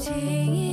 情